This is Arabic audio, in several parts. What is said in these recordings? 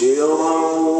بشرا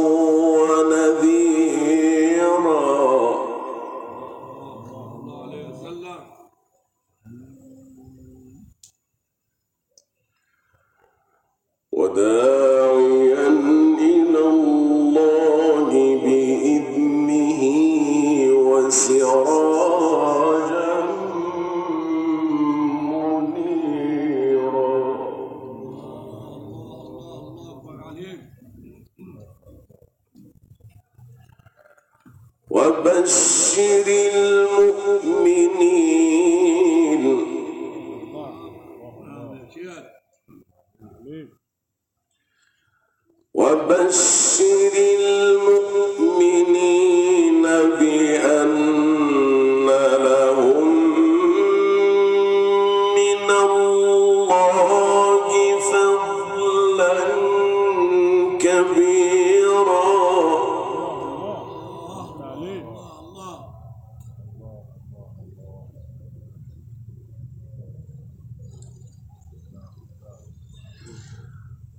وبشر المؤمنين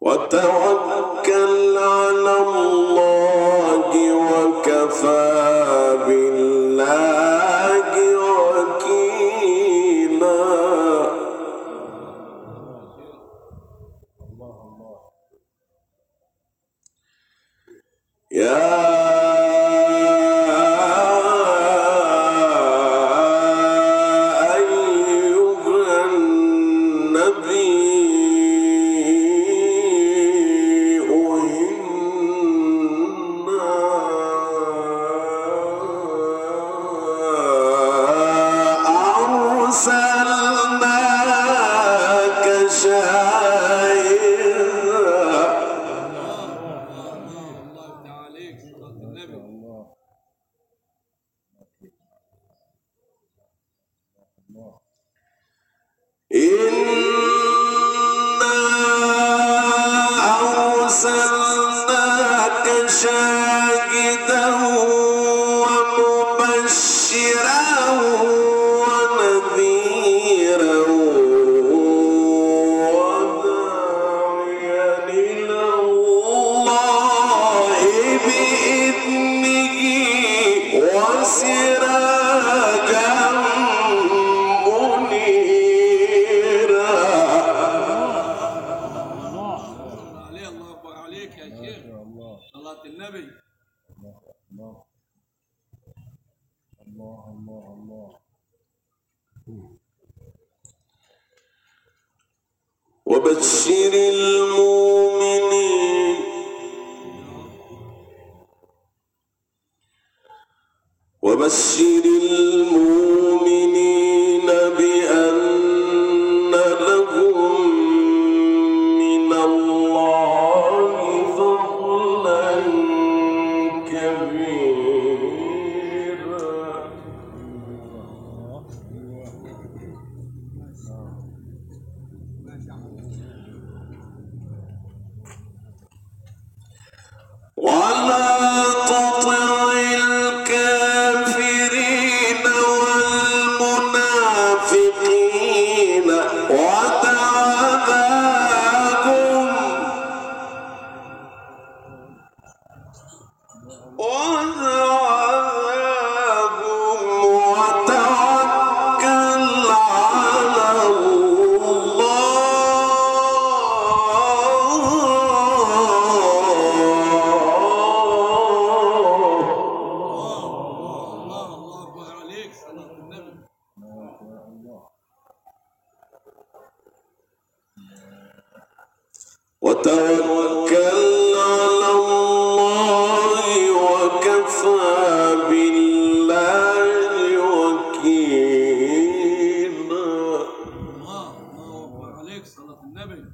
وتوكل على الله وكفاه الله صلاة النبي. الله الله الله الله الله وبشر المؤمنين. وبشر المؤمنين عليك صلاة النبي.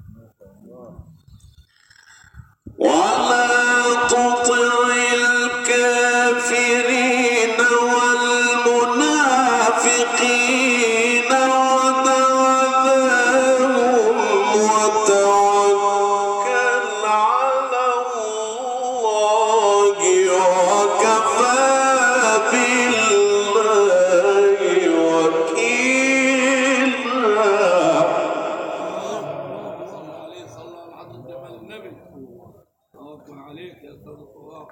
النبي الله عليك يا صدق الله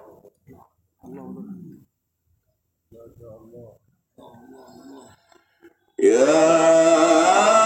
الله الله الله يا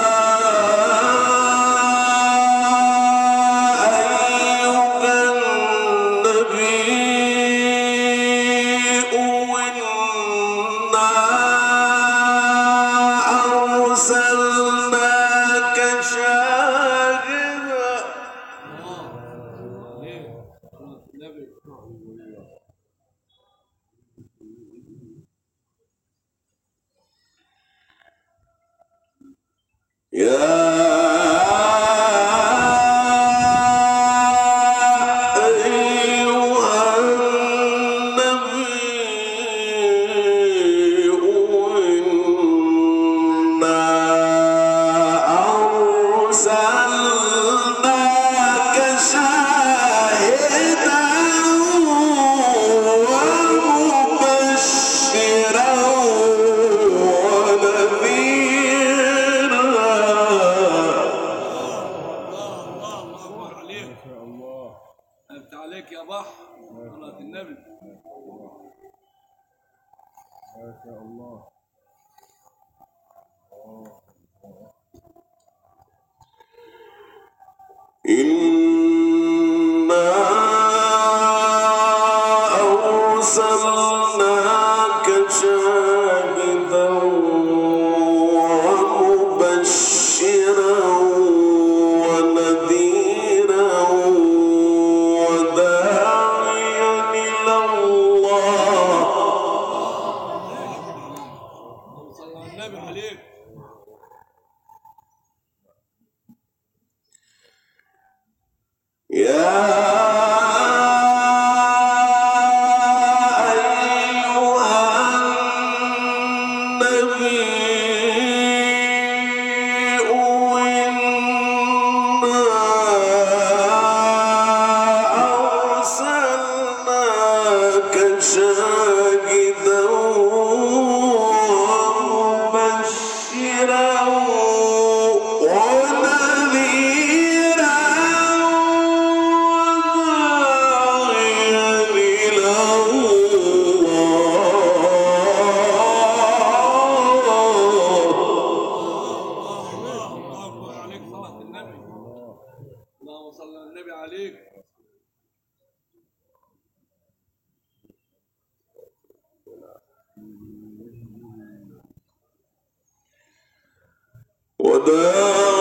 إنا أرسلنا down.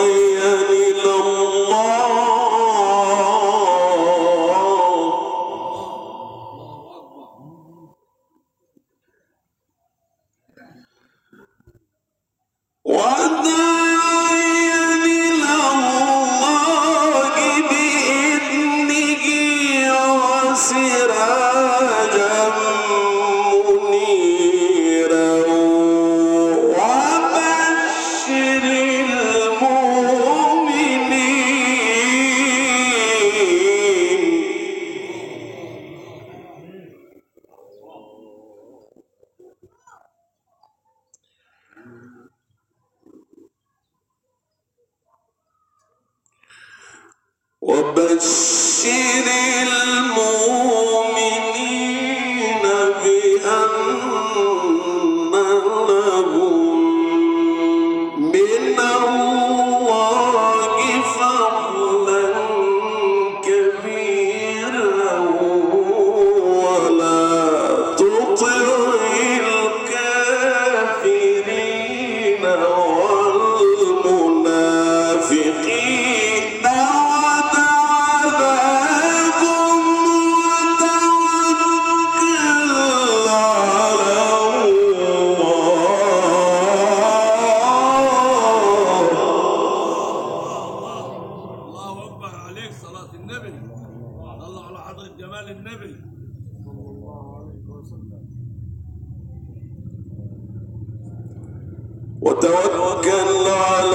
وتوكل على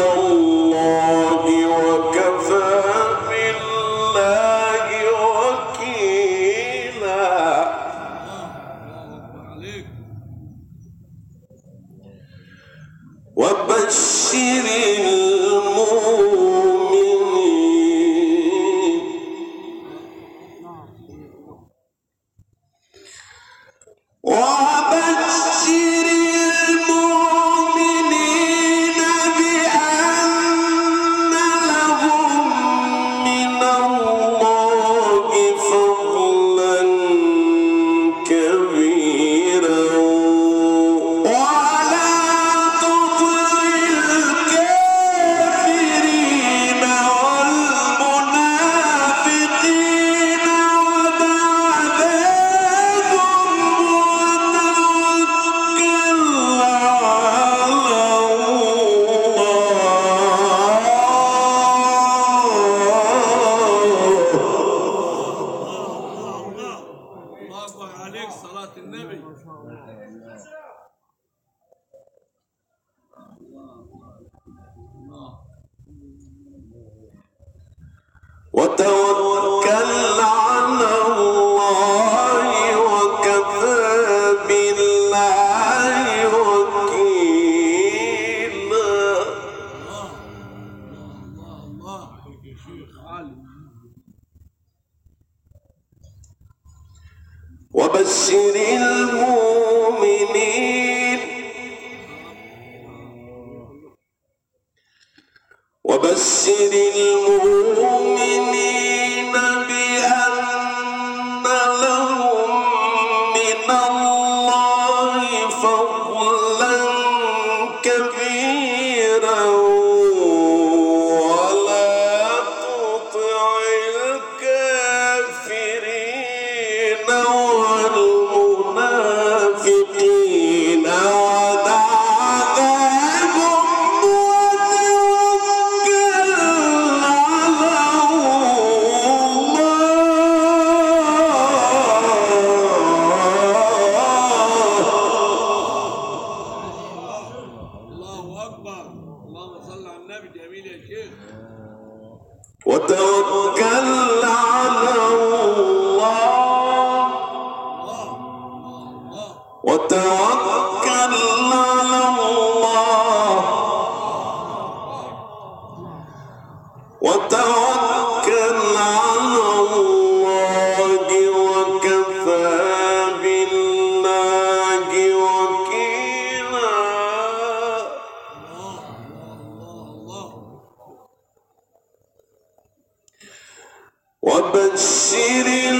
Okay. وتوكل city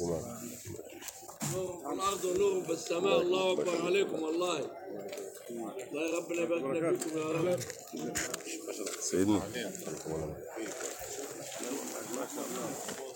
نور الأرض ونور في السماء الله اكبر عليكم والله الله ربنا يبارك فيكم يا رب سيدنا ما شاء الله